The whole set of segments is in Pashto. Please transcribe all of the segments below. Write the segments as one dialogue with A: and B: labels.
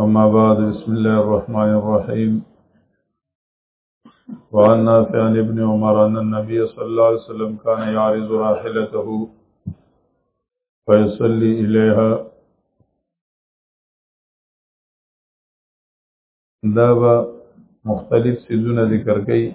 A: أما بعد بسم الله الرحمن الرحيم وعن نافع عن ابن عمر أن النبي صلى الله عليه وسلم كان يعرض راحلته فيصلي إليها دا به مختلف سیزونه ذکر کوي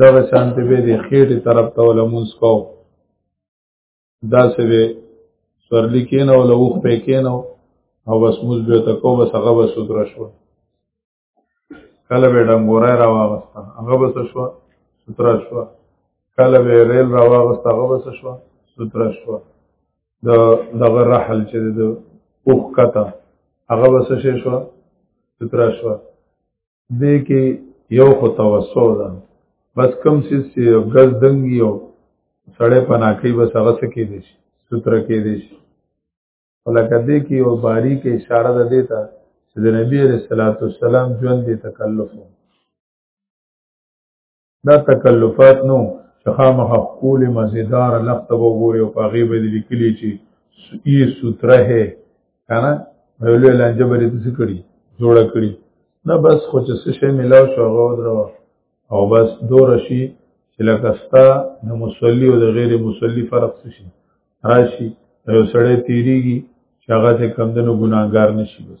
A: دغه شانته به د خېټې طرف ته ولمونځ کو دا څه به سورلی کېنه او لوخ په کېنه او بس موږ به ته کو بس هغه بس سودره شو کله به ډنګورای را واغسته هغه بس شو سودره شو کله به ریل را واغسته هغه بس شو سودره شو د دغه رحل چې د اوخ کته هغه بس شې شو سودره شو دې کې یو خو توسو ده بس کم سیس چې غز دنګي او سړی پنا کوي بس هغه څه کې دي ستر کې دي ولکه دې کې یو باریک اشاره ده دیتا چې د نبی رسول الله صلی الله علیه وسلم ژوند دې تکلف وو دا تکلفات نو چې خامخ خپل مزیدار لخت وګوري او په غیبه دي لیکلي چې ای سوتره ہے کنه ویلو لانجه بری د څه کړی جوړ کړی نه بس خو چې څه شی ملاو شو غو درو او بس دور شي چې لکه ستا د مصلی او د غیر مصلی فرق څه شي راشي یو سړی تیریږي چې هغه ته کمدنو ګناګار نشي بس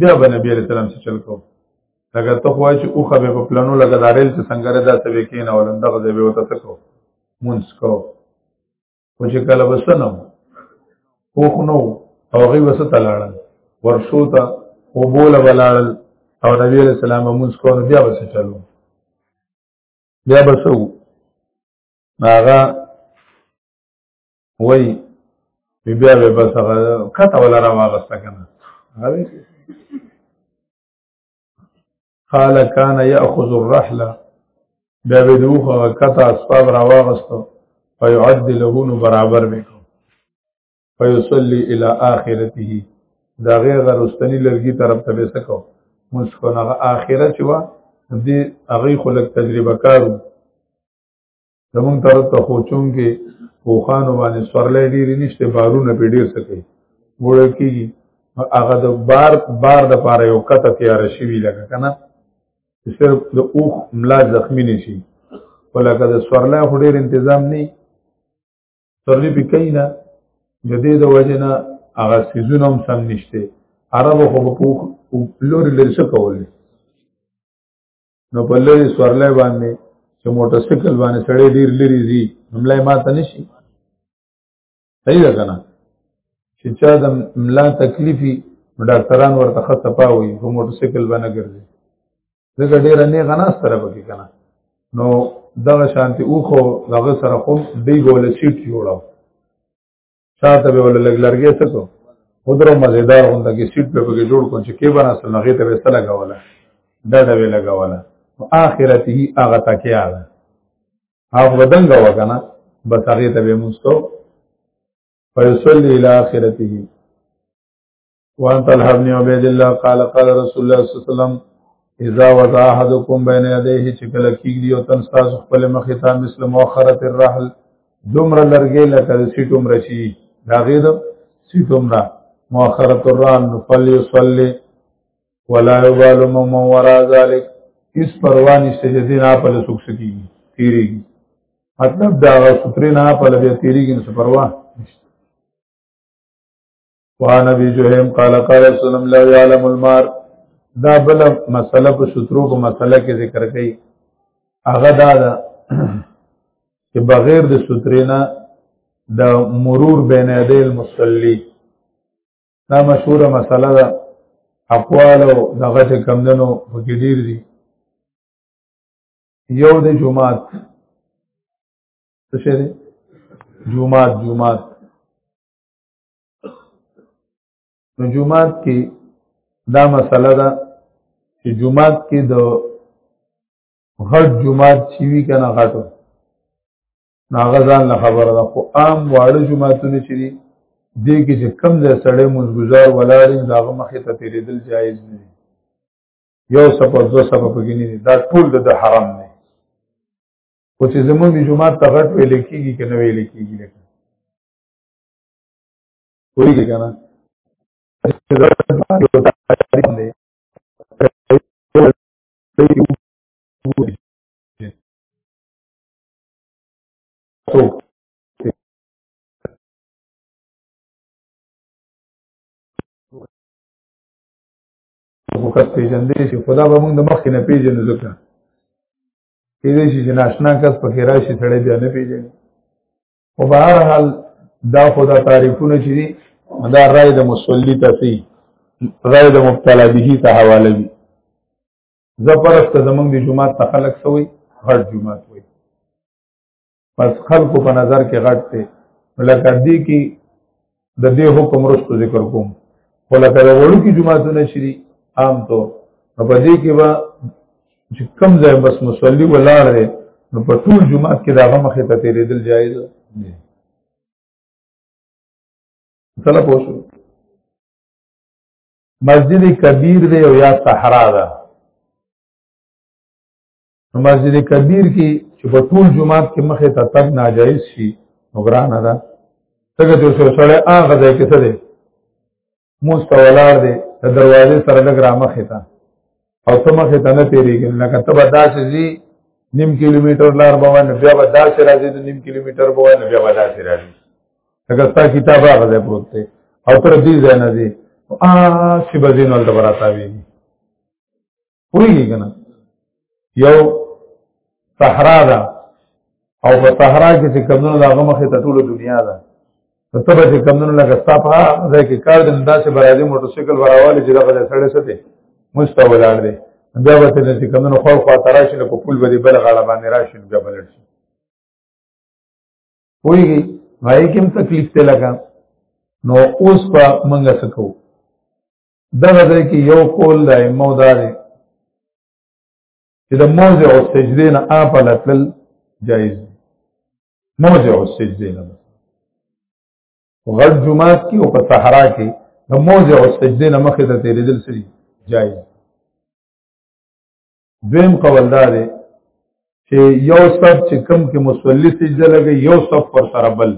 A: بیا به نبی علیہ السلام څخه چل کو لکه ته خو چې او خبه په پلانو لګا دارل چې څنګه را داسې وکین او لنده غځې به وته تکو مونږ کو او چې کله وسنم او خو نو او غي وسه تلاړل ورشو ته او بول ولاړل او نبی علیہ السلام مونږ کو نو بیا وسه چلو بیا بسو هغه وای بیا به بس هغه کته ولا را واغسته کنه قال كان ياخذ الرحله بیا به دوه کته اسباب را واغستو فيعد له نو برابر وکړو فيصلي الى اخرته دا غیر غرستنی لرګي طرف ته به سکو مسکو نه اخرت شو دې هغه خلک تجربه کارو زمون طرف ته خوچون کې خوخانو باندې سورلې ډېری نشته بارونه په ډېر سکے وړه کیږي هغه د بار بار د پاره یو کته تیار شي وی لګه کنه صرف د اوخ ملا زخمی نشي ولکه د سورلې هډېر تنظیم نه سورلې پکینا جدید وجنه هغه سيزونه هم سم نشته عربو خو په پوخ لوري لري څه کولای نو په لری سورلې باندې چې موټر سایکل باندې سړې ډیر لري زی ملای ماته نشي صحیح ده کنه چې چا د ملا تکلیفي ډاکټران ورته خطه پاوي په موټر سایکل باندې ګرځي ځکه ډیر نه غنا سره پکې کنه نو دغه شانتي اوخو دغه سره خو دی ګول سیټ جوړاو ساته به ول لګ لرګي څه کو خدرو مزیدار غونډه کې سیټ په کې جوړ کړ چې کې بنا سره نغې ته وسه لګاوله دا دا وی لګاوله او اخرته هغه تکیا ده هغه بدنګ وکنه بس هغه ته به مستو فیصلی الی اخرته وان طلحه بن عبيد الله قال قال رسول الله صلى الله عليه وسلم اذا وضع احدكم بين يديه چې کله کیږي او تن تاسو خپل مخې ته مثل مؤخره الرحل دومره لرګې لکه سیټوم رشي دا غید سیټوم را مؤخره الرحل فليصلي ولا يبال من وراء ذلك اس پروا نشته چې دین په لسوک سکی تیریږي مطلب دا سپرین په لبه تیریږي نو پروا نشته وان ابي جهيم قال قال رسول الله يعلم المار دا بل مسله په شترو په مسله کې ذکر کړي هغه دا ده چې بغیر د سترینا د مرور بین یدی المصلی دا مشهوره مسله ده اقوال او دغه چې کمندنو په کې ډیر دي یو د جمعات څه شي جمعات جمعات نو جمعات کې دا مسله ده چې جمعات کې د غټ جمعات چې وی کنه غټو ناغه ځان له خبره ده خو عام واړه جمعاتونه چې دي دې کې چې کم ځای سړی مزګزار ولاړې داغه مخې ته تیرېدل جایز نه دي یو سبب دو سبب پکې نه دي دا ټول د حرام نه خو چې زمونږ جمعات ته غټ ویل کېږي که نه ویل کېږي لکه کوئی کہ کہنا وخت پیژندې شي خدا به موږ د مخکې نه پیژنو ځکه کېدای شي چې ناشنا کس پکې راشي سړی بیا نه پیژني او په هر حال دا خدا تعریفونه چې دي دا رائے د مصلی ته سي رائے د مبتلا به ته حواله وي زپرست زمونږ د جمعه تخلق سوی غټ جمعه وي پس خلکو په نظر کې غټ ته لکه دې کې د دې حکم رسو ذکر کوم ولکه د وړو کې جمعهونه شری عام طور په دې کې به چې کم ځای بس مصلی ولاړ دی نو په ټول جمعه کې دا غو مخه ته تیرېدل جایز دی مثلا پوښو مسجد کبیر دی او یا صحرا ده مسجد کبیر کې چې په ټول جمعات کې مخه ته تګ ناجایز شي نگران ده څنګه چې څو سره هغه ځای کې څه دی مستولار دی د دروازې سره لګ را مخه ته او ته مخه ته نه تیریږي لکه ته به داسې ځي نیم کیلومتر لار به ونه بیا به داسې راځي د نیم کیلومتر به ونه بیا به داسې راځي لکه ستا کتاب هغه ځای پروت دی او تر دې ځای نه ځي آ سی بزین ولته براتاویږي پوهیږي کنه یو صحرا ده او په صحرا کې چې کمونو د هغه مخې ته ټوله دنیا ده نو ته به چې کمونو لکه ستا په ځای کې کار دی نو داسې به راځي موټرسایکل به راوالي چې دغه ځای سړی څه دی موږ ته ولاړ دی بیا به ته چې کمونو خوا خوا ته راشي نو په پول به دې بله غاړه باندې راشي نو بیا به لړ شي پوهېږي نو هغې کې هم تکلیف دی لکه نو اوس په موږ څه کوو دغه ځای کې یو قول د ائمه دا دی چې د موضع او سجده نه اپل تل جایز دی موضع او سجده نه غړ جمعات کې او په صحرا کې د موضع او سجده نه مخې ته تیرېدل سری جایز دویم قول دا دی چې یو صف چې کم کې مصلی سجده لګي یو صف پر سره بل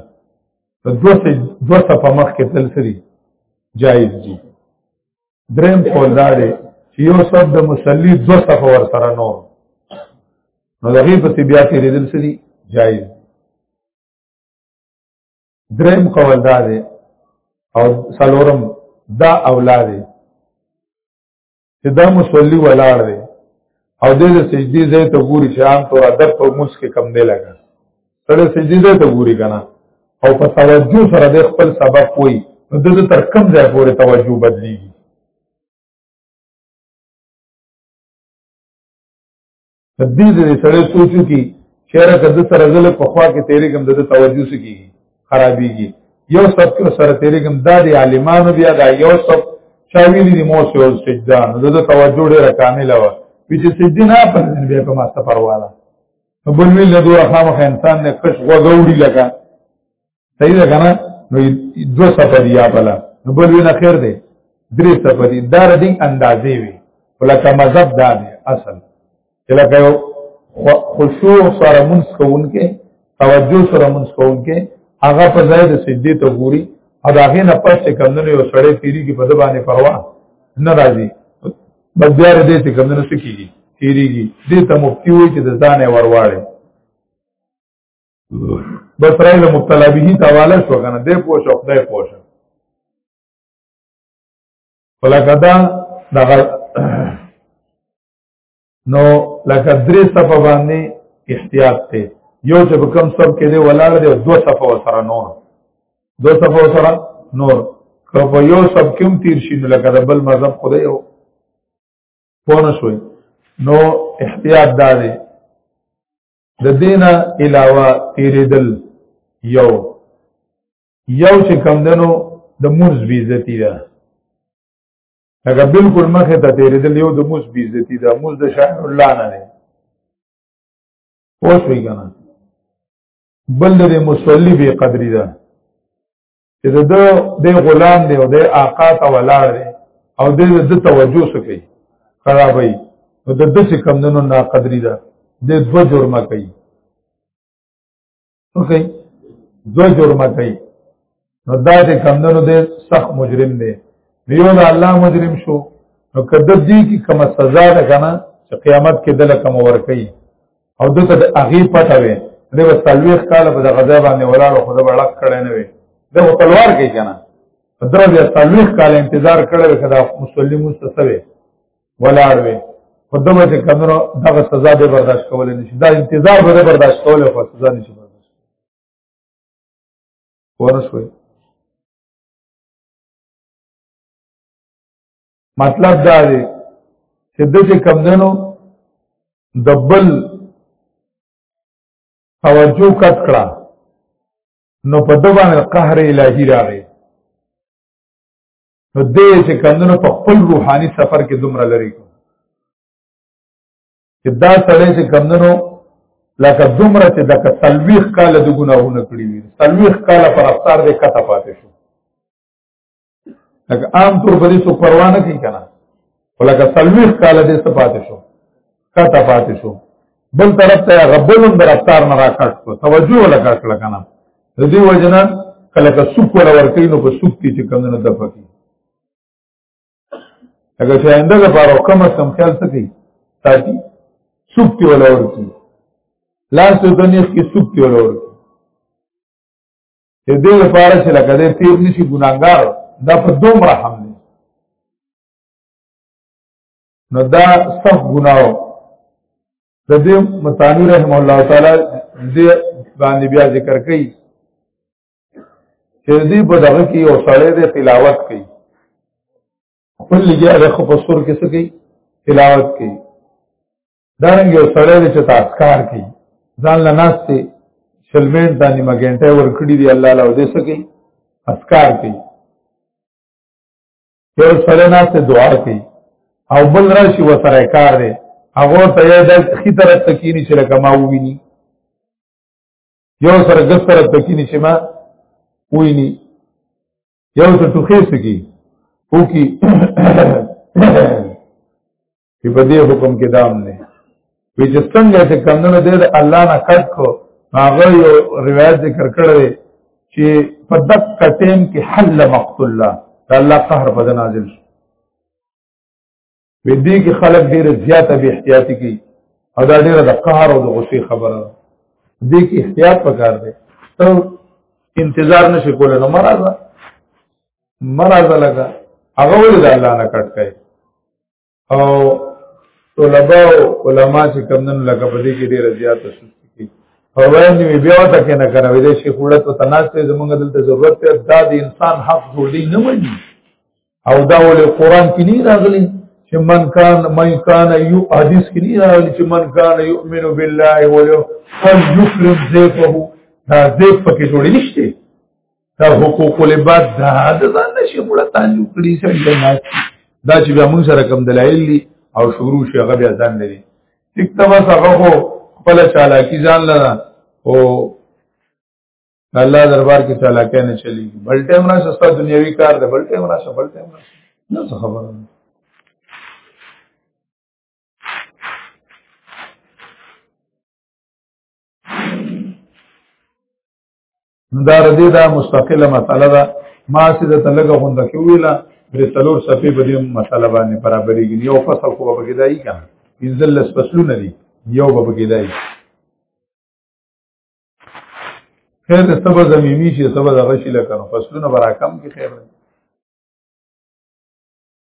A: په دوه دوه صف مخ کې تل سری جایز دي دریم قول دا دی چې یو صف د مصلی دوه صف ور سره نور نو دغه په بیا کې ریدل سری جایز دریم قول دا دی او سلورم دا اولاد چې دا مصلي ولاړ دی او د سجدي ځای ته ګوري چې عام طور ادب په موس کې کم دی لګا سره سجدي ځای ته ګوري کنه او په توجه سره د خپل سبب کوي نو د تر کم ځای پورې توجه بدلیږي د دې دې سره سوچو کې چیرې کده سره زله په خوا کې تیرې کوم د توجه سکی خرابېږي یو سب کې سره تیرې کوم د دې عالمانو بیا دا یو سب چاویلی دی مو سو سجدا نو د توجه ډیره کامله و چې سجدي نه پر بیا کوم څه پرواله بل ویل د دوه خامخ انسان نه کښ وګوړي لګا صحیح ده کنه نو دو سفر یا بلا نو بل وینا خیر دی درې سفر دی دار دی اندازې وي ولکه مذهب دا دی اصل چې لکه یو خشوع سره منس کوونکې توجه سره منس کوونکې هغه په ځای د سجدي ته ګوري او دا غي نه پس چې کمنو یو سړی تیری کې په د باندې پروا نه راځي بس بیا دې چې کمنو سکیږي تیریږي دې ته مفتي وي چې د ځانه ورواړي بس راي له مبتلا به تواله شو کنه دې پوه شو خدای پوه شو ولکه دا دغه نو لکه درې صفه باندې احتیاط ته یو چې په کم سب کې دی ولاړ دی دو صفه وسره نور دو صفه وسره نور که په یو سب کې هم تیر شي نو لکه د بل مذهب خدای یو پونه شوي نو احتیاط دا دی د دینه علاوه تیریدل یو یو چې کم دنو د موز بیزتی ده لکه بالکل مخه ته تیریدل یو د موز بیزتی ده موز د شاعر الله نه دی اوس وی کنه بل د مصلی به قدری ده چې د د غلام دی او د آقا ته ولاړ دی او د د توجه سکی خرابوي نو د د څه کم دنو نا قدرې ده د دو جرمه کوي اوکي دو جرمه کوي نو دا د کم دنو د سخت مجرم دی یو د الله مجرم شو نو کده دې کی کومه سزا ده کنه چې قیامت کې دله کوم ور کوي او دته د هغه پټه وي د وسلويخ کال په دغه ځای باندې ولاړ خو د بلک کړي نه وي د تلوار کوي کنه درو بیا سلويخ کال انتظار کړي کدا مسلم مستسوي ولاړ وي په دغه چې کمنو دغه سزا به برداشت کول نشي دا انتظار به برداشت کول خو سزا نشي برداشت ورسوي مطلب دا دی چې د چې کمدنو د بل توجه کټ کړه نو په د باندې قهر الهي راغی نو دې چې کمدنو په خپل روحاني سفر کې دومره لري کو چې دا سړی چې کمدنو لکه دومره چې دغه تلويخ کال د ګناهونه کړی وي تلويخ کال پر افطار دې کته پاتې شو لکه عام طور په دې څو پروا نه کوي کنه ولکه تلويخ کال دې څه پاتې شو کته پاتې شو بل طرف ته غبلون در افطار نه راکټ کو توجه ولا کټ لکنه د دې وجنه کله که سوق ولا ورکې نو په سوق کې چې کمونه د پکی اگر چې آینده لپاره کم از کم خیال سکی ساتي سوق کې ولا ورکی لاس د دنیا کې سوق کې ولا ورکی دې دې لپاره چې لکه دې تیر نشي ګناګار دا په دوم رحم دی نو دا صف ګناو د دې متانی رحم الله تعالی دې باندې بیا ذکر کړي چې دې په دغه کې یو سړی دې تلاوت کوي خپل لګیا د خپل سر کې څه کوي تلاوت کوي دا رنګ یو سړی دی چې تاسو کار کوي ځان له ناس ته شلمنټ د نیمه ګنټه ورکړي دی الله له دې سکی اسکار کوي یو سړی ناس ته دعا کوي او بل راشي و سره کار دی هغه ته یې د خي طرف تکینی چې لکه ما وویني یو سره ګس طرف تکینی چې ما وویني یو څه ټوخې سکی او کی چې په دې حکم کې دام نه وی چې څنګه چې کمونه دې الله نه کټ کو هغه یو روایت ذکر کړی چې په دک ټیم کې حل مقتول الله الله قهر په نازل شو وی دې کې خلک ډېر زیاته به احتیاطي کوي او دا ډېر د قهر او د غصې خبره ده دې کې احتیاط پکار دی ته انتظار نشي کولای نو مرزه مرزه لگا هغه ولې د الله نه کټ کوي او طلبه او علما چې کمنن لکه په دې کې ډېر زیات شو فوایم نیوی بیا وته کې نه کراوي د شیخ وړت ته تناسته زمونږ دلته ضرورت ته دا د انسان حق جوړی نه مني او دا ول قران کې نه راغلي چې من کان من کان یو حدیث کې نه راغلي چې من کان یؤمن بالله ولو فلیکرم ذیفه دا ذیف پکې جوړی نشته دا حقوق العباد دا د ځان نشي موږ تعلق کړی سره جنات دا چې بیا موږ سره کوم دلایل دي او شروع شي هغه بیا ځان لري ټیک ته بس هغه خو خپل چالاکی ځان لره او الله دربار کې چالاکی نه چلی بل ټیم را سستا دنیوي کار ده بل ټیم را سبل ټیم را نه خبره دا ردی دا مستقله مسله ده ما سې د تلګه غونډه کې ویلا درې څلور صفحې په دې مسله باندې برابرېږي یو فصل خو به کېدای کنه پنځل لس فصلونه دي یو به کېدای خیر د سبا زمینی چې سبا د غشي لکه فصلونه برا کم کې خیر دی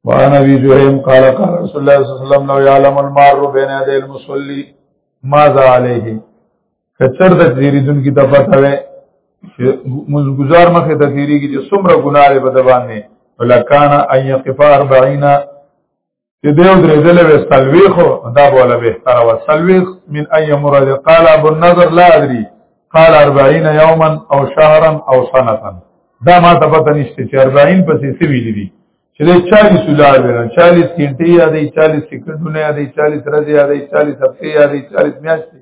A: وعن ابي جريم قال قال رسول الله صلى الله عليه وسلم لو يعلم المار بين يدي المصلي ماذا عليه کچر د تیریدون کی تفات وي مزګزار مخه د تیریږي چې څومره ګناه به د باندې ولکان ان يقف 40 چې دیو درې دلې وې سلويخ دا بوله به تر و سلويخ من اي مراد قال ابو النظر لا ادري قال 40 يوما او شهرا او سنه دا ما ته پته نشته چې 40 پسې سوي دي چې د 40 دولار ورنه 40 غنټې یا د 40 سکندونه یا د 40 ورځې یا د 40 هفتې یا د 40 میاشتې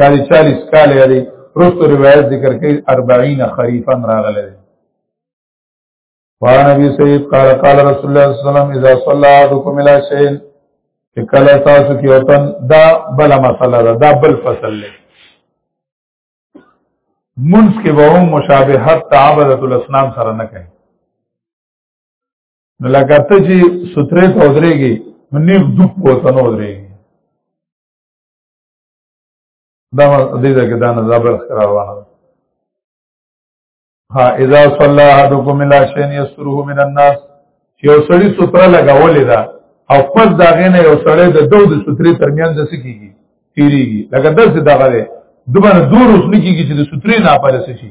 A: یا د 40 کال یا د رستو روایت ذکر کوي 40 خریفا راغله ده وعن ابي سعيد قال قال رسول الله صلى الله عليه وسلم اذا صلى احدكم الى شيء کله تاسو کې وطن دا بل مسله ده دا بل فصل دی منس کې به هم مشابهت تعبدت الاسنام سره نه کوي نو لکه ته چې سترې ته ودرېږي نو نیغ دوک پوته نه ودرېږي دا دې ځای کې دا نه زبر ښکاره روانه ده ها اذا صلى احدكم الى شيء يستره من الناس چې یو سړی ستره لګولې ده او پس دا غینه یو سړی د دوه د سترې ترمیان د سکیږي تیریږي لکه داسې دغه ده دوباره دور اوس نکیږي چې د سترې نه پاله شي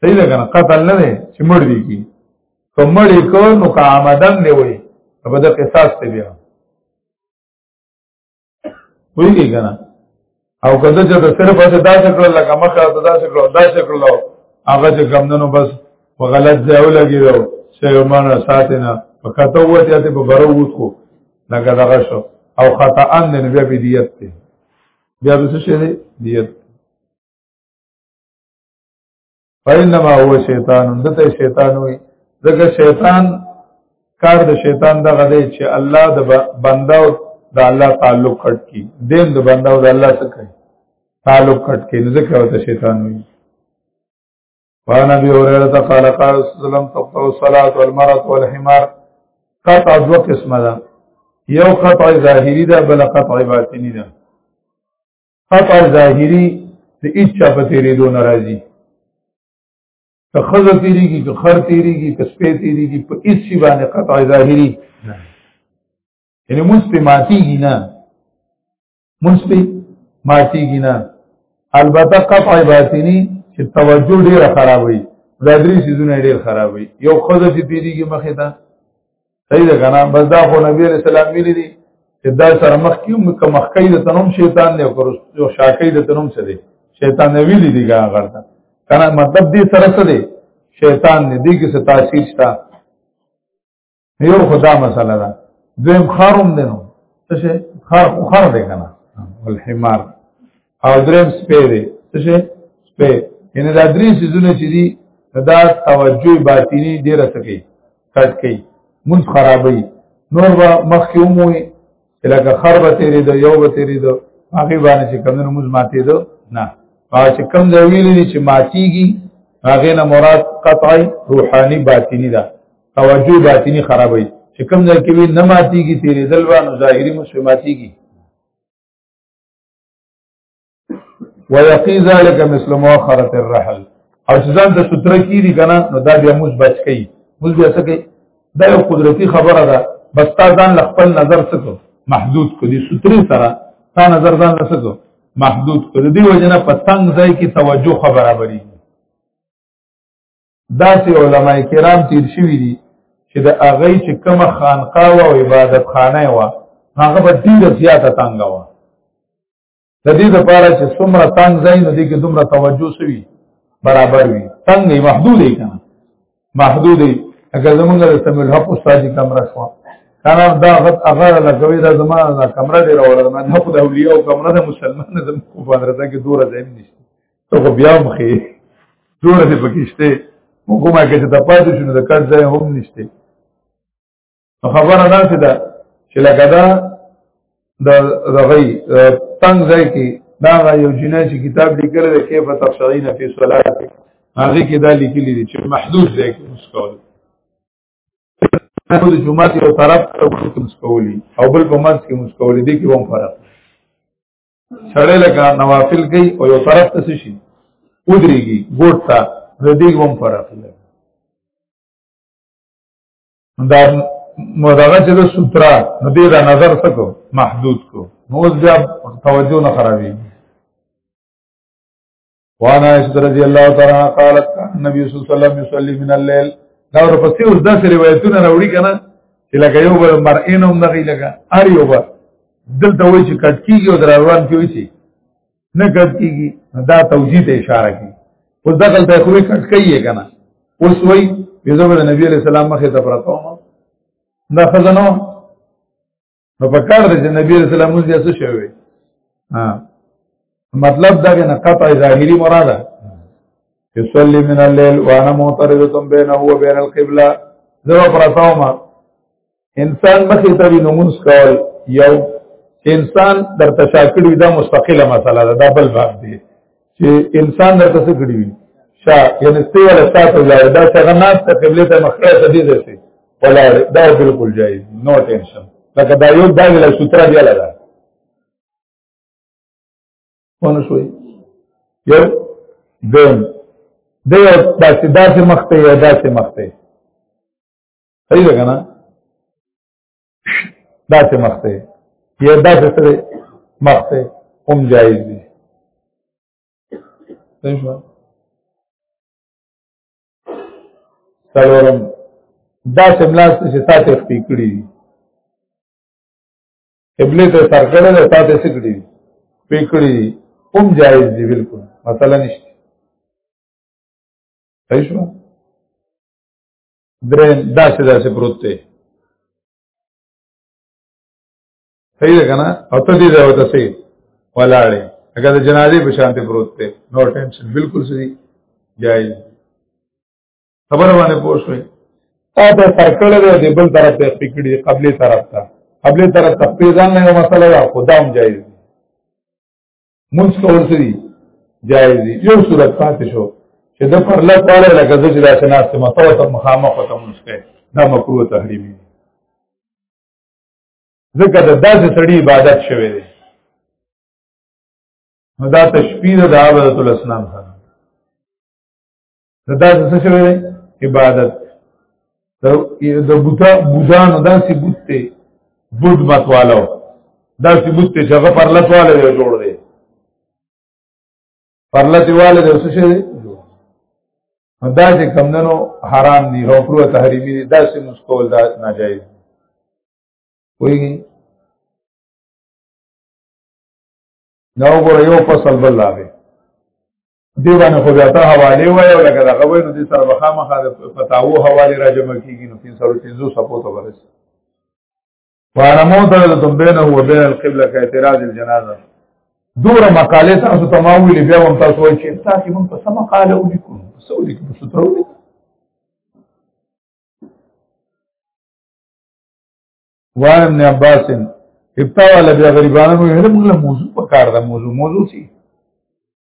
A: صحیح ده کنه قتل نه دی چې مړ دی کی کمړ یې کو نو کا آمدن دی وای په دې قصاص ته بیا ویږي کنه او کله چې د صرف هڅه دا څه کړل لکه مخه ته دا څه کړل دا څه کړل هغه چې کمندونو بس په غلط ځای ولګیدو چې یومانه ساتنه په کته وته ته په برو وڅو لکه دغه شو او خطا ان نه بیا به دیت ته بیا به څه شي دیت فإنما هو شیطان دته شیطان وي ځکه شیطان کار د شیطان د غدې چې الله د بنده او د الله تعلق کټ کی دین د بنده او د الله سره کوي تعلق کټ کی نو ځکه وته شیطان وي وعن ابي هريره قال قال رسول الله تقطع الصلاه والمرض والحمار قطع دو قسمه ده یو قطع ظاهری ده بل قطع باطنی ده قطع ظاهری د اچا په تیرې دو ناراضي که خزه تیریږي که خر تیریږي که سپې تیریږي په هیڅ شي باندې قطع ظاهری یعنی مستماتیږي نه مستماتیږي نه البته قطع باطنی چې توجه ډیره خرابوي دا درې سيزونه ډیر خرابوي یو خزه چې تیریږي مخې ته صحیح ده کنه بس دا خو نبی علیہ السلام ویلي دي چې دا سره مخ کې مکه مخکې د تنوم شیطان نه وکړو او شاکې د تنوم څه دي شیطان نه ویلي دي ګان غړتا کنه مطلب دې سره څه دي شیطان نه دي کې څه تاثیر شته یو خدا مسله ده دویم خاروم دی نو څه شي خار خو خار دی کنه الحمار او دریم سپی دی څه شي سپی ان دا درې سيزونه چې دي دا توجه باطینی ډیره سکی کټ کوي مون خرابوي نور به مخکې وموي لکه خر به تیرې ده یو به تیرې ده هغه باندې چې کمونو موږ ماتې ده نه او چې کم ځای ویلې دي چې ماتيږي هغه نه مراد قطعي روحاني باطینی ده توجه باطینی خرابوي چې کم ځای کې وی نه ماتيږي تیرې دل وانه ظاهري مسلماتيږي ويقي ذلك مثل مؤخره الرحل او چې ځان ته ستر کیږي کنه نو دا بیا موږ بچ کی موږ بیا څه کوي دا یو قدرتی خبره ده بس تا ځان خپل نظر سکو محدود کو دي ستري سره تا نظر ځان سکو محدود کو دي وجنه پتنګ ځای کی توجه خبره بری دا سي علماء کرام تیر شوی دي چې د اغه چې کوم خانقاه او عبادت خانه و هغه به ډیره زیاته تنګ و د دې لپاره چې څومره تنگ ځای نو دې کې دومره توجه سوي برابر وي تنگ نه محدود دی کنه محدود دی اگر زمونږ د سمل حق استاد کمره شو کنه دا غت هغه لګوي دا زمانه دا کمره ډیر وړه نه حق د اولیاء او کمره د مسلمان زم کو فادرته کې دوره ځای نشته ته خو بیا مخې دوره دې پکشته موږ ما کې چې د پاتې شنو د کټ ځای هم نشته خبره دا څه ده چې لکه دا د دغی تنگ ځای کې دا یو جنای چې کتاب لیکل دی کې په تفسیرین فی صلات هغه کې دا لیکل دي چې محدود ځای کې مسکول د جمعه یو طرف ته مسکولي او بل په منځ کې مسکولي دي کې هم فرق سړی لکه نوافل کوي او یو طرف ته شي ودرېږي ګوټ ته د دې هم فرق لري دا مدغه چې د سوترا نو دې دا نظر سکو محدود کو نو اوس بیا توجه نه خرابي وانا عائشہ رضی الله تعالی عنها قالت النبي صلی الله علیه وسلم يصلي من الليل دا ورپسې اوس داسې روایتونه راوړي کنه چې لکه یو بل مرئین هم نه لګا ار یو بل دلته وایي چې کټ کیږي او دروان کې وایي چې نه کټ کیږي دا توجیه ته اشاره کوي اوس دا غلطه خو کټ کوي کنه اوس وای یزو د نبی علی السلام مخه ته پراته ما دا خزانو نو په کار د نبی علی السلام موږ یې څه شوی ها مطلب دا نه قطع ظاهری مراده یصلی من الليل وانا معترضه بينه وبين القبلة زه پراته ما انسان مخې ته وي نمونځ کول یو چې انسان در تشاکړ وي دا مستقله مسله ده دا بل باب دی چې انسان در تاسو کړی وي شا یعنی ستې ولا ساتو لا دا څنګه ناس ته قبله ته مخه ته دي ځي ولا دا بالکل جایز نو ټینشن لکه دا یو دا ویل سوتره دی لاله ونه شوي یو دیم د یو داسې داسې مخته یا داسې مخته صحیح ده کنه دا څه مخ ته یا دا څه سره مخ ته هم جایز دي صحیح شو څلورم دا څه ملاس چې ساته خپې کړی دي قبله ته سر کړل او ساته سکړي پې کړی دي هم جایز دي بالکل مثلا نشته صحیح شو درې داسې داسې پروت دی صحیح ده کنه او ته دې ځای ته سي ولاړې هغه د جنازې په شان ته پروت دی نو ټینشن بالکل صحیح جایز خبر باندې پوښوي تا ته سرکل دی د بل طرف ته پکړي قبلي طرف ته قبلي طرف ته پیدا نه یو مسله ده خدام جایز مونږ کول سری جایز دی یو صورت پاتې شو چې د پر لږ پاره لکه د جلا شناست متو ته مخامخ ته مونږ کوي دا مکروه تحریمی ځکه د داسې سړی عبادت شوی دی نو دا تشبیه د عبادت الاسلام سره نو دا څه شوی دی عبادت د بوتا بوزانو دا سی بوت ته بود متوالو دا سی بوت ته هغه پر لسواله دی جوړ دی پر لسواله دی څه شوی دا چې کمندنو حرام دي او پرو تحریمی دي دا سی مسکول دا ناجایز وایي نو ګور یو فصل بل لاوي دی باندې خو بیا ته حواله وایو لکه دا غوې نو دې سره بخا مخه فتاوو حواله را جمع کیږي نو 350 سپو ته ورسي وانا موتره بینه و بین القبله کا اعتراض الجنازه دوره مقاله تاسو ته ما ویلې بیا هم تاسو وایئ چې تاسو موږ په سم مقاله ولیکو سو لیکو په سترو لیکو وان ابن عباس ابتوا لبیا غریبانو یې موږ له موضوع په کار ده موضوع موضوع سي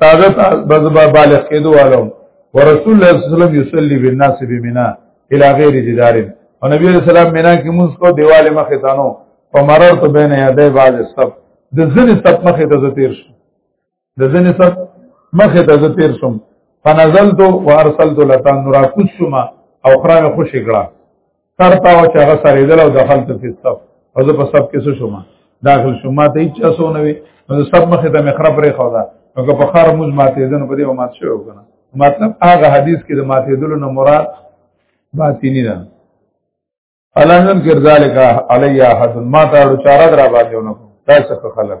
A: تازه بزبا بالغ کېدو والو ورسول الله صلی الله علیه وسلم یصلی بالناس بمنا الی غیر جدار او نبی علیہ السلام مینا کې موږ کو دیواله مخې تانو فمررت بین یدی بعض الصف د ځنې صف مخې ته تیر شو د ځنې صف مخې ته تیر شم فنزلت وارسلت لتان نورا کوشما او خرامه خوشی کړه سر تا او چاغه سره دل او دخل ته په صف او زه په صف کې څه شوم داخل شوم ما ته هیڅ څه نه وي نو صف مخه ته مخرب پرې خو دا هغه په خار موز ماته دن په دې او مات شو کنه مطلب هغه حدیث کې د ماته دل نه مراد باطینی ده الانن کر ذالک علی احد ما ته چاره درا باندې ونه تاسو خلک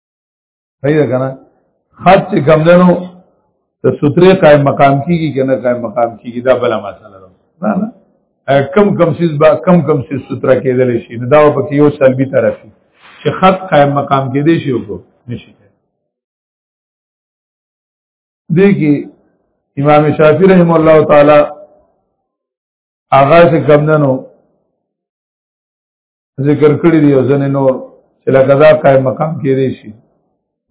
A: پیدا کنه خط چې کم دنو ته سوتري قائم مقام کیږي کنه قائم مقام کیږي دا بل مسله ده نه نه کم کم سیز با کم کم سیز سوترا کېدل شي نو دا په کې یو سلبي طرف چې خط قائم مقام کې دی شي وکړو نشي دی کې امام شافعی رحم الله تعالی هغه څنګه کم دنو ذکر کړی دی او ځنه نور چې لکه دا قائم مقام کې دی شي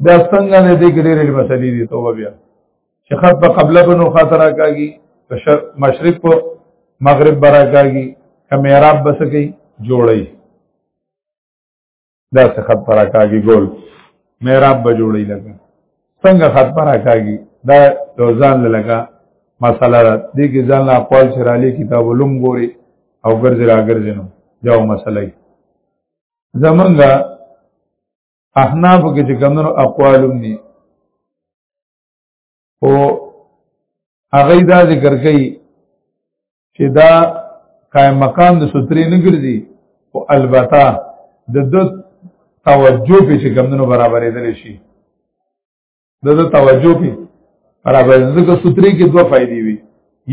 A: دا څنګه نه دی کې ډېرې مسلې دي توبه بیا چې خط په قبله بنو خاطر راکاږي مشرق په مغرب برا کاږي کمیراب بس کوي جوړي دا څه خط پر راکاږي ګول میراب به جوړي لګا څنګه ختمه راکاږي دا یو ځان لګا مسله ده دې کې ځان لا خپل شرالي کتاب علوم ګوري او ګرځي را ګرځي نو یو مسله یې زمونږه احناف کې چې کمنو اقوالم دي او هغه دا ذکر کوي چې دا قائم مقام د سترې نه ګرځي او البته د د توجه په چې کمونو برابرې دل شي د د توجه په برابر ځکه سترې کې دوه فائدې وي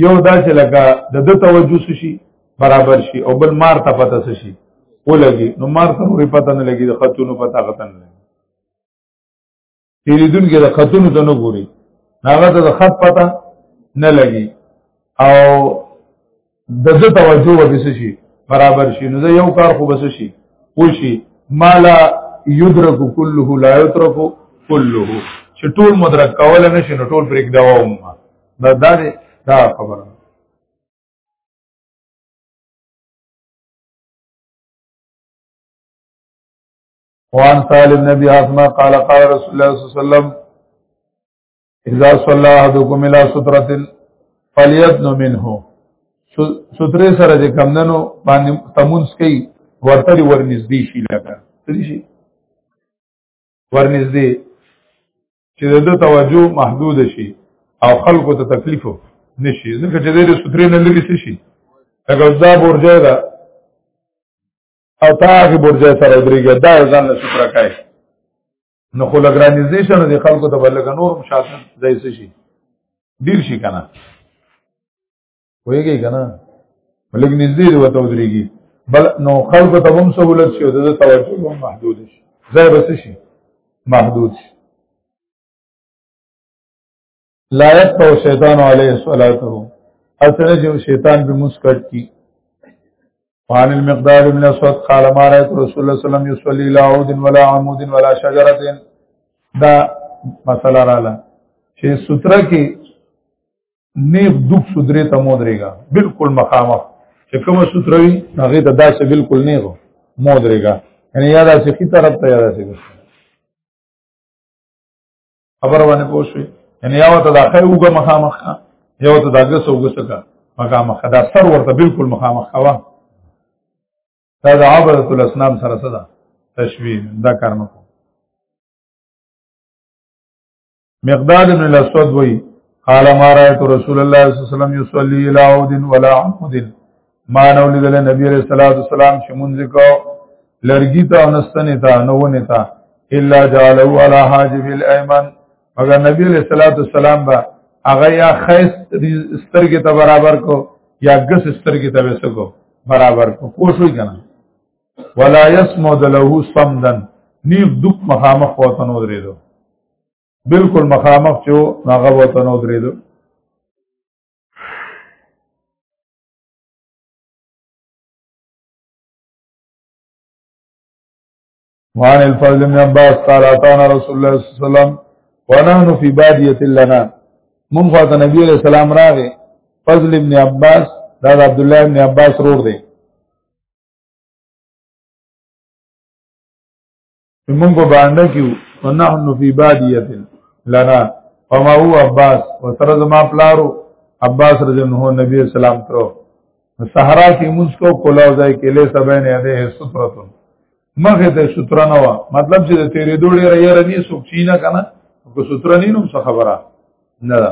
A: یو دا چې لکه د د توجه شي برابر شي او بل مار ته پته شي ولګي نو مار ته پته نه لګي د خاتونو پته غتن نه پیریدون کې د خطونو ته نه ګوري هغه ته د خط پته نه لګي او د دې توجه به څه شي برابر شي نو یو کار خو بس شي وشي مالا یدرک کله لا یترک کله چې ټول مدرک کول نه شي نو ټول پرېک دا ووم دا دا دا خبره وان سالم نبی حاتمه قال قال رسول الله صلی الله علیه وسلم اذا صلى احدكم الى ستره فليدن منه ستره سره د کمندنو باندې تمونس کوي ورته ورنږدې شي لکه څه شي ورنږدې چې د توجه محدود شي او خلکو ته تکلیف نشي ځکه چې د سترې نه لري شي لکه دا برجه ده او تاغه برجه سره درېږي دا ځان له شکر کوي نو خو لګرانیزیشن د خلکو ته بلګ نور مشاته ځای شي ډیر شي کنه وایږي کنه بلګ نږدې وته درېږي بل نو خلکو ته هم سہولت شي او د توجه هم محدود شي ځای بس شي محدود شي لا يقطع شیطان علیه صلاته اثر جو شیطان به مسکټ کی وعن المقدار من اسود قال ما رأيت رسول الله صلى الله عليه وسلم يصلي لا عود ولا عمود ولا شجرة دا مسله رااله چې ستره کې نیغ دوک سدره ته مودريګا بالکل مخامخ چې کومه ستره وي هغه ته داسې بالکل نیغ مودريګا یعنی یادا سخی طرف ته یادا سخی خبر باندې پوښوي یعنی یو ته دا خیر وګه مخامخ کا یو ته دا ګس وګه سکا مخامخ دا سر ورته بالکل مخامخ کوا دا د عبادت الاسنام سره صدا تشبیه دا کار نه کو مقدار ابن الاسود وی قال ما رايت رسول الله صلى الله عليه وسلم يصلي الى عود ولا عمود ما نو لیدل نبی علیہ الصلوۃ والسلام چې مونږ کو لرګی ته او نستنې ته نو ونه ته الا جعلوا على حاجب الايمن مگر نبی علیہ الصلوۃ والسلام با هغه یا خیس سترګې ته برابر کو یا ګس سترګې ته وسکو برابر کو کوشش کنه ولا يسمد له صمدا نیو دک مخامخ وطن ودریدو بالکل مخامخ چې هغه وطن ودریدو وعن الفضل بن عباس قال اتانا رسول الله صلى الله عليه وسلم ونحن في باديه لنا من فات نبی علیہ السلام راغه فضل ابن عباس دا عبد الله ابن عباس رور دی موږ په باندې کې ونحن فی بادیه لنا وما هو عباس وسره زما پلارو عباس رضی الله عنه نبی اسلام ترو صحرا کې موږ کو کولاو ځای کې له سبا نه ده سترتون مخه ته ستر نه و مطلب چې د تیرې دوړې را یې رني سوک چی نه کنه کو ستر نه نو خبره نه ده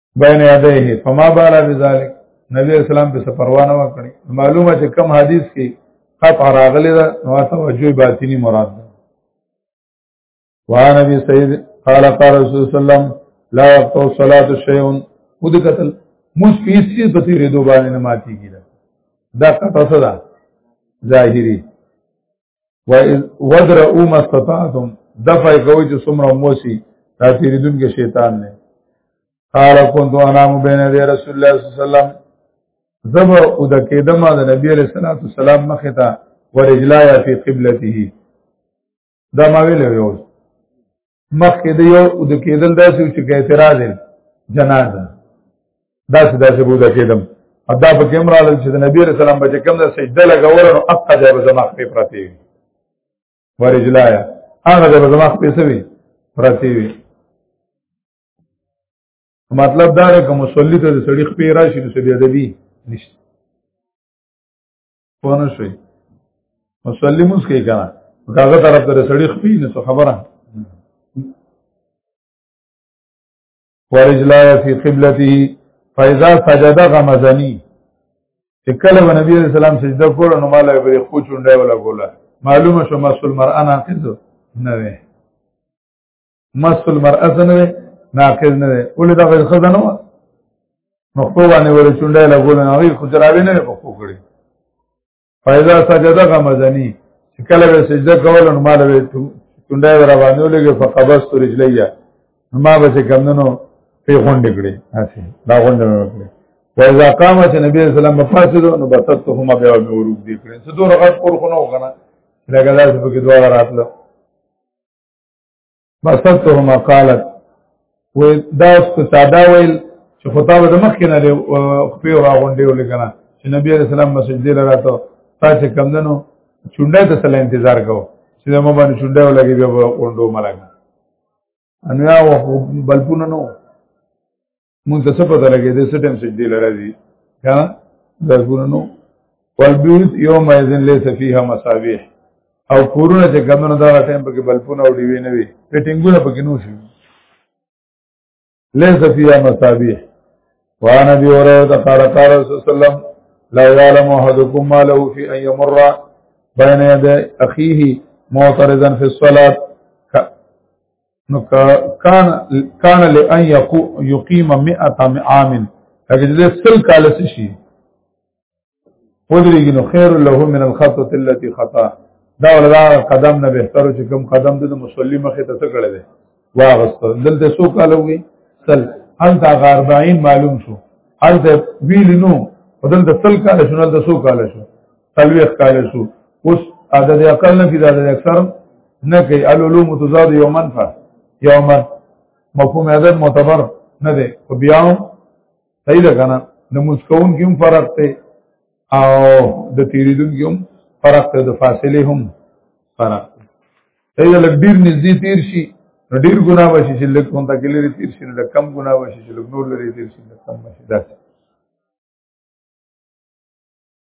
A: بین یدیه فما بالا بذلک نبی اسلام په سپروانه وکړي معلومه چې کم حدیث کې قطع راغلی دا نو توجه باطینی مراد ده وعن ابي سعيد قال قال رسول صلى الله عليه وسلم لا يقطع الصلاه شيء ود قتل مس په هیڅ چیز په تیرې دوه باندې نه ماتي کیږي دا قطع صدا ظاهري و ودرؤ ما استطعتم دفع کوي چې څومره موسی دا تیریدون کې شیطان نه قال كنت انام بين يدي رسول الله صلى الله عليه وسلم زب او د کېدما د نبی عليه الصلاه والسلام مخه ته ورجلایا فی قبلته دا ما ویل یو مخ کې دی یو د کېدل داسې چې کې اعتراض جنازه داسې داسې بوده کېدم ادا په کوم رااله چې د نبی رسول الله بچ کوم د سجده لګول نو اقا ځای به زما خپې پراتی وي ورجلایا هغه ځای به زما خپې سوي پراتی وي مطلب دا دی کوم مصلی ته د سړي خپې راشي نو سړي ادبي نشته پونه شوي مصلی موس کوي کنه کاغه طرف ته سړی خپي نه څه خبره ورجلا فی قبلته فاذا سجد غمزنی چې کله نبی رسول الله سجده کول نو مال به خو چونډه ولا کوله معلومه شو مسلمان انا قذو نه وي مس المرأه نه ده ناقض نه ده ولې دا غیر خزه نه و نو خو باندې ورې چونډه لګول نه غیر خو جرابې نه په خو کړی فایدا سجده غمزنی چې کله به سجده کول نو مال به چونډه ور باندې ولګي فقبست رجلیا ما به څه کم نو په غونډ کړی اسی دا غونډ کړی فایدا قام چې نبی اسلام په فاسد نو بسطهما بیا به ورود دي کړی څه دوه رغت کور خو نه وغنا لګا داسې په کې دوه راتله بسطته ما قالت و دا استاده ویل چې خطاب د مخ کې نه دی خپل راغونډي ولګنه چې نبی عليه السلام مسجد دی راته تاسو کم دنو چونډه ته سلام انتظار کوو چې ما باندې چونډه ولګي بیا وندو ملګا ان یا بلپونه نو مونږ ته څه پته لګې دې څه ټیم سجدي لراځي ها درګونو والبيوت يوم اذن ليس فيها مصابيح او کورونه چې ګمنو دا ټیم په کې بلپونه او ډیوی نه وي پټینګونه په کې نو شي ليس فيها مصابيح وعن ابي هريره قال قال رسول الله صلى الله عليه وسلم لا يعلم احدكم ما له في ان يمر بين يدي اخيه معترضا في الصلاه نو کان کان لئن یقیم 100 عام هغه دې سل کال شي ودرېږي نو خیر له من الخطوه التي خطا دا ولا قدم نه بهتر چې کوم قدم د مصلی مخه ته څه کړل دي واغست دلته سو کال وي سل هل دا غاربعین معلوم شو هل دا ویل نو بدل د سل کال شو نه د سو کال شو تلويخ کال شو اوس عدد اقل نه کې عدد اکثر نه کوي العلوم تزاد یومن فا یومن مفهوم عدد معتبر نه دی خو بیا هم صحیح ده کنه د مسکون کې هم فرق دی او د تیریدون کې هم فرق دی د فاصله هم فرق دی صحیح ده لګ ډیر نږدې تیر شي نو ډیر ګناه وشي چې لږ کونتا کې لري تیر شي نو لږ کم ګناه وشي چې لږ نور لري تیر شي لږ کم وشي داسې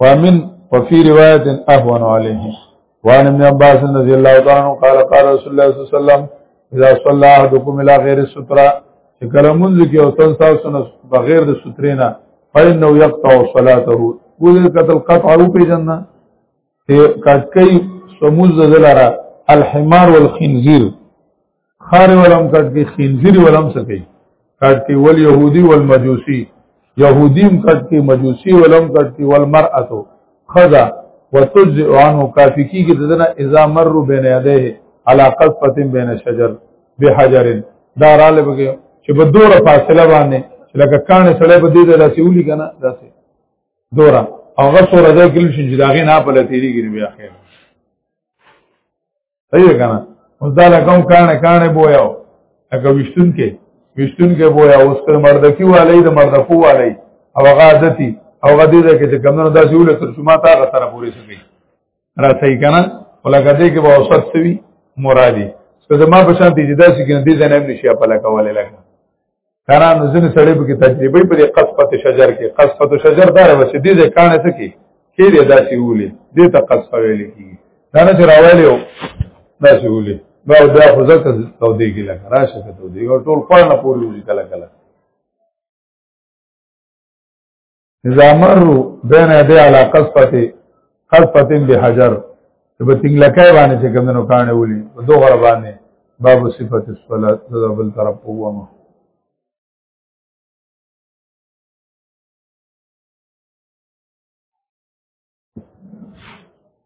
A: ومن وفي روایت اهون علیه وان ابن عباس رضی الله تعالی عنہ قال قال رسول الله صلی الله علیه وسلم اذا صلى احدكم الى غير الستره چې کله مونږ کې او تن تاسو نه بغیر د سترې نه فإنه يقطع صلاته ولې قتل قطع او پیجننا ته کټکې سموز دلاره الحمار والخنزير خاري ولم کټ کې خنزير ولم سکي کټ کې ول يهودي ول مجوسي يهوديم کټ کې مجوسي ولم کټ کې ول مرأته خذا وتجزئ عنه کافي کې دنه اذا مر بين يديه على قصفه بين شجر بحجر دا رااله بګي چې په دوره فاصله باندې چې لکه کان سړی په دې داسې ولي کنه داسې دوره هغه سره دا کلی شي چې داغه نه په لتیری ګری بیا خیر صحیح کنه اوس دا لکم کانه کانه بویاو لکه وشتون کې وشتون کې بویا اوس تر مردکی والی د مردکو والی او هغه عادتي او هغه دې کې چې کمنو داسې ول تر شما تا غ سره پوری شي را صحیح کنه ولکه دې کې به اوسط سوي مرادي څه زما په شان دې داسې کې دې ځنه نشي په لکه والی لکه کارا نو ځنې سړی به کې تجربه په دې قصفت شجر کې قصفت شجر دار و چې دې دې کانه څه کې کې دې داسې ولې دې ته قصف ویل کی دا نه چې راویلو داسې ولې دا دا خو ځکه تو دې کې لګا راشه ته تو دې ټول پړنه پوری وځي کله کله اذا مروا بين يدي على قصفته قصفه بحجر چې په تنګ لکه باندې چې کمنو کانه ولي په دوه غره باندې باب صفت الصلاه د بل طرف وومه